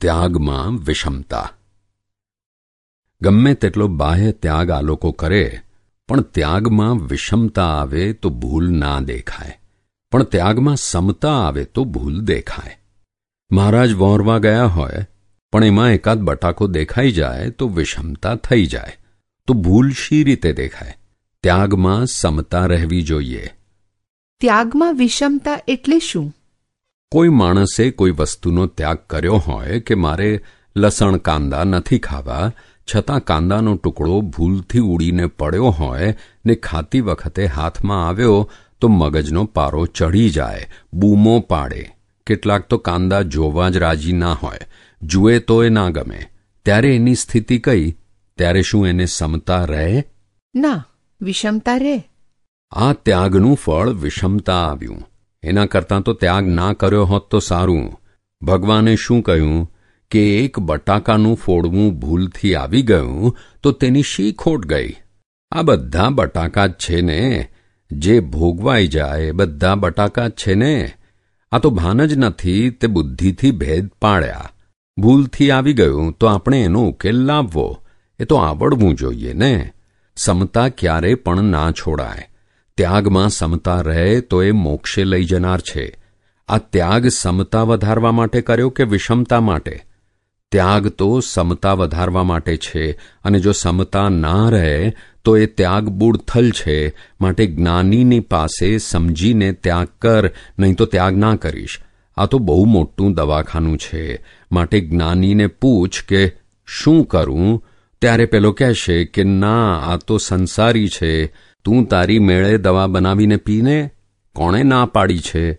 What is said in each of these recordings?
ત્યાગમાં વિષમતા. ગમે તેટલો બાહ્ય ત્યાગ આ લોકો કરે, પણ ત્યાગમાં વિષમતા આવે તો ભૂલ ના દેખાય. પણ ત્યાગમાં સમતા આવે તો ભૂલ દેખાય. મહારાજ વોરવા ગયા હોય, પણ એમાં એકાદ બટાકો દેખાઈ જાય તો વિષમતા થઈ જાય. તો ભૂલ શી રીતે દેખાય? ત્યાગમાં સમતા રહેવી જોઈએ. ત્યાગમાં વિષમતા એટલે શું? કોઈ માણસે કોઈ વસ્તુનો ત્યાગ કર્યો હોય કે મારે લસણ કાંદા નથી ખાવા છતાં કાંદાનો ટુકડો ભૂલથી ઉડીને પડ્યો હોય ને ખાતી વખતે હાથમાં આવ્યો તો મગજનો પારો ચઢી જાય બૂમો પાડે. કેટલાક તો કાંદા જોવા જ રાજી ના હોય. જુએ તો એ ના ગમે. ત્યારે એની સ્થિતિ કઈ? ત્યારે શું એને સમતા રહે? ના વિષમતા રે આ ત્યાગનું ફળ વિષમતા આવ્યું. એના કરતાં તો ત્યાગ ના કર્યો હોત તો સારું. ભગવાને શું કહ્યું? કે એક બટાકાનું ફોડવું ભૂલથી આવી ગયું તો તેની શી ખોટ ગઈ? આ બધા બટાકા જ છે ને? જે ભોગવાઈ જાય બધા બટાકા જ છે ને? આ તો ભાન જ નથી, તે બુદ્ધિથી ભેદ પાડ્યા. ભૂલથી આવી ગયું તો આપણે એનો ઉકેલ લાવવો. એ તો આવડવું જોઈએ ને? સમતા ક્યારે પણ ના છોડાય. ત્યાગમાં સમતા રહે તો એ મોક્ષે લઈ જનાર છે. આ ત્યાગ સમતા વધારવા માટે કર્યો કે વિષમતા માટે? ત્યાગ તો સમતા વધારવા માટે છે, અને જો સમતા ના રહે તો એ ત્યાગ બુડથલ છે, માટે જ્ઞાનીની પાસે સમજીને ત્યાગ કર, નહીં તો ત્યાગ ના કરીશ. આ તો બહુ મોટું દવાખાનું છે. માટે જ્ઞાનીને પૂછ કે શું કરું? ત્યારે પેલો કહેશે કે ના, આ તો સંસારી છે. તું તારી મેળે દવા બનાવીને પીને કોણે ના પાડી છે?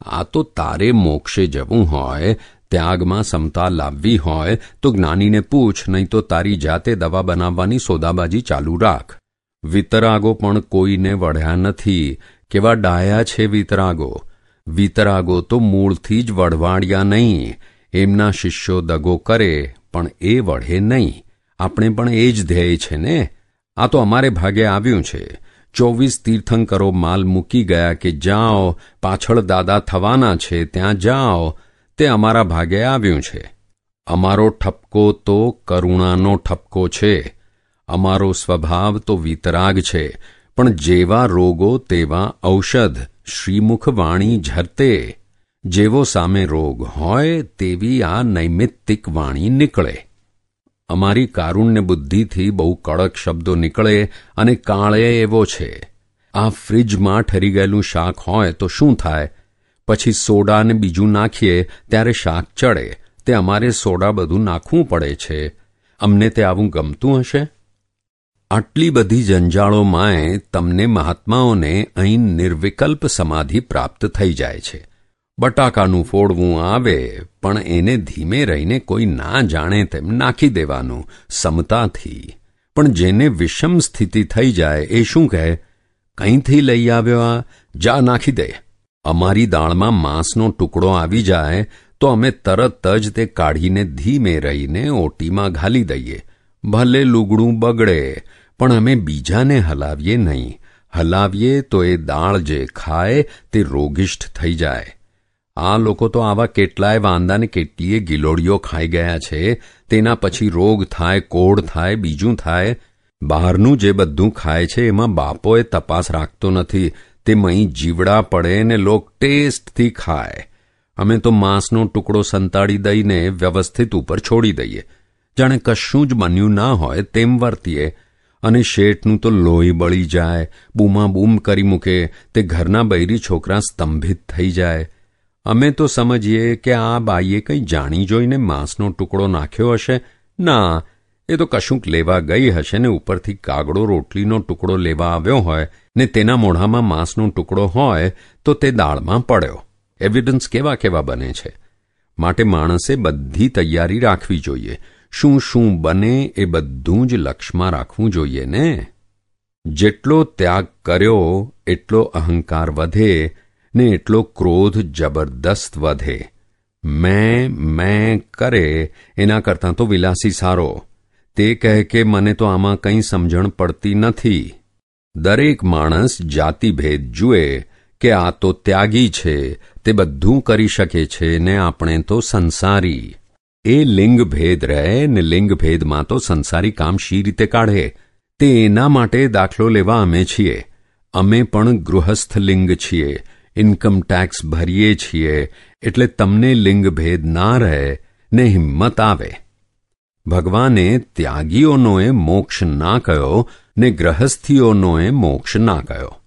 આ તો તારે મોક્ષે જવું હોય, ત્યાગમાં સમતા લાવવી હોય, તો જ્ઞાનીને પૂછ, નહીં તો તારી જાતે દવા બનાવવાની સોદાબાજી ચાલુ રાખ. વિતરાગો પણ કોઈને વઢ્યા નથી. કેવા ડાયા છે વિતરાગો? વિતરાગો તો મૂળથી જ વઢવાડ્યા નહીં. એમના શિષ્યો દગો કરે, પણ એ વઢે નહીં. આપણે પણ એ જ ધ્યેય છે ને? આ તો અમારે ભાગે આવ્યું છે. ચોવીસ તીર્થંકરો માલ મૂકી ગયા કે, જાઓ, પાછળ દાદા થવાના છે, ત્યાં જાઓ, તે અમારા ભાગે આવ્યું છે. અમારો ઠપકો તો કરુણાનો ઠપકો છે. અમારો સ્વભાવ તો વિતરાગ છે. પણ જેવા રોગો તેવા ઔષધ શ્રીમુખ વાણી ઝરતે. જેવો સામે રોગ હોય, તેવી આ નૈમિત્તિક વાણી નીકળે. અમારી કારુણ્ય બુદ્ધિથી બહુ કડક શબ્દો નીકળે અને કાળે એવો છે. આ ફ્રિજમાં ઠરી ગયેલું શાક હોય તો શું થાય? પછી સોડા ને બીજું નાખીએ ત્યારે શાક ચડે. તે અમારે સોડા બધું નાખવું પડે છે. અમને તે આવું ગમતું હશે? આટલી બધી જંજાળોમાંય તમને મહાત્માઓને અહીં નિર્વિકલ્પ સમાધિ પ્રાપ્ત થઈ જાય છે. બટાકાનું ફોડવું આવે, પણ એને ધીમે રહીને કોઈ ના જાણે તેમ નાખી દેવાનું, સમતાથી. પણ જેને વિષમ સ્થિતિ થઈ જાય, એ શું કહે? કંઈથી લઈ આવ્યો આ? જા, નાખી દે. અમારી દાળમાં માંસનો ટુકડો આવી જાય, તો અમે તરત જ તે કાઢીને ધીમે રહીને ઓટીમાં ઘાલી દઈએ. ભલે લુગડું બગડે, પણ અમે બીજાને હલાવીએ નહીં. હલાવીએ તો એ દાળ જે ખાય, તે રોગિષ્ઠ થઈ જાય. આ લોકો તો આવા કેટલાય વાંદાને કેટલીય ગિલોડીઓ ખાઈ ગયા છે, તેના પછી રોગ થાય કોડ થાય, બીજું થાય. બહારનું જે બધું ખાય છે, એમાં બાપોએ તપાસ રાખતો નથી. તે મહી જીવડા પડે ને લોક ટેસ્ટથી ખાય. અમે તો માંસનો ટુકડો સંતાડી દઈને વ્યવસ્થિત ઉપર છોડી દઈએ. જાણે કશું જ બન્યું ના હોય તેમ વર્તીએ. અને શેઠનું તો લોહી બળી જાય બૂમા બૂમ કરી મૂકે, તે ઘરના બૈરી છોકરા સ્તંભિત થઈ જાય. અમે તો સમજીએ કે આ બાઈએ કંઈ જાણી જોઈને માંસનો ટુકડો નાખ્યો હશે? ના, એ તો કશુંક લેવા ગઈ હશે ને ઉપરથી કાગડો રોટલીનો ટુકડો લેવા આવ્યો હોય ને તેના મોઢામાં માંસનો ટુકડો હોય તો તે દાળમાં પડ્યો. એવિડન્સ કેવા કેવા બને છે? માટે માણસે બધી તૈયારી રાખવી જોઈએ. શું શું બને એ બધું જ લક્ષમાં રાખવું જોઈએ ને? જેટલો ત્યાગ કર્યો, એટલો અહંકાર વધે ને એટલો ક્રોધ જબરદસ્ત વધે. મેં મેં કરે, એના કરતાં તો વિલાસી સારો. તે કહે કે મને તો આમાં કંઈ સમજણ પડતી નથી. દરેક માણસ જાતિભેદ જુએ કે આ તો ત્યાગી છે, તે બધું કરી શકે છે ને આપણે તો સંસારી. એ લિંગ ભેદ રહે ને લિંગ ભેદમાં તો સંસારી કામ શી રીતે કાઢે? તે એના માટે દાખલો લેવા અમે છીએ. અમે પણ ગૃહસ્થ લિંગ છીએ. ઇન્કમ ટેક્સ ભરીએ છીએ એટલે તમને લિંગભેદ ના રહે, ને હિંમત આવે. ભગવાને ત્યાગીઓનોએ મોક્ષ ના કયો, ને ગ્રહસ્થીઓનોએ મોક્ષ ના કયો.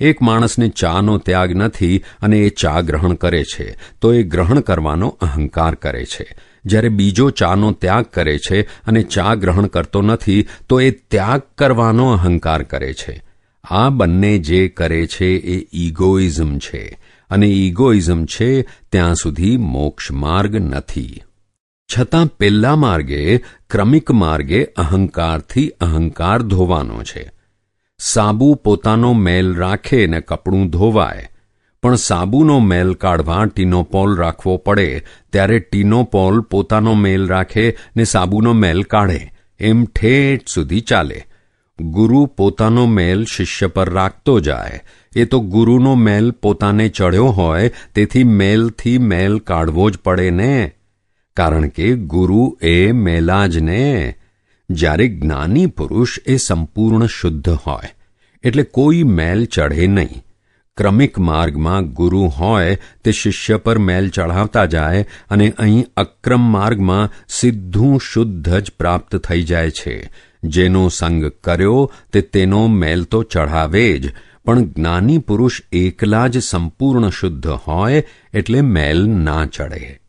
એક માણસને ચાનો ત્યાગ નથી અને એ ચા ગ્રહણ કરે છે, તો એ ગ્રહણ કરવાનો અહંકાર કરે છે. જ્યારે બીજો ચાનો ત્યાગ કરે છે અને ચા ગ્રહણ કરતો નથી, તો એ ત્યાગ કરવાનો અહંકાર કરે છે. આ બંને જે કરે છે એ ઇગોઇઝમ છે. અને ઇગોઇઝમ છે ત્યાં સુધી મોક્ષ માર્ગ નથી. છતાં પેલા માર્ગે, ક્રમિક માર્ગે અહંકારથી અહંકાર ધોવાનો છે. સાબુ પોતાનો મેલ રાખે ને કપડું ધોવાય. પણ સાબુનો મેલ કાઢવા ટીનોપોલ રાખવો પડે, ત્યારે ટીનોપોલ પોતાનો મેલ રાખે ને સાબુનો મેલ કાઢે. એમ ઠેઠ સુધી ચાલે. ગુરુ પોતાનો મેલ શિષ્ય પર રાખતો જાય. એ તો ગુરુનો મેલ પોતાને ચડ્યો હોય, તેથી મેલથી મેલ કાઢવો જ પડે ને. કારણ કે ગુરુ એ મેલા જ ને. જ્યારે જ્ઞાની પુરુષ એ સંપૂર્ણ શુદ્ધ હોય, એટલે કોઈ મેલ ચઢે નહીં. ક્રમિક માર્ગમાં ગુરુ હોય, તે શિષ્ય પર મેલ ચઢાવતા જાય, અને અહીં અક્રમ માર્ગમાં સીધું શુદ્ધ જ પ્રાપ્ત થઈ જાય છે. જેનો સંગ કર્યો તે તેનો મેલ તો ચઢાવે જ. પણ જ્ઞાની પુરુષ એકલા જ સંપૂર્ણ શુદ્ધ હોય એટલે મેલ ના ચડે.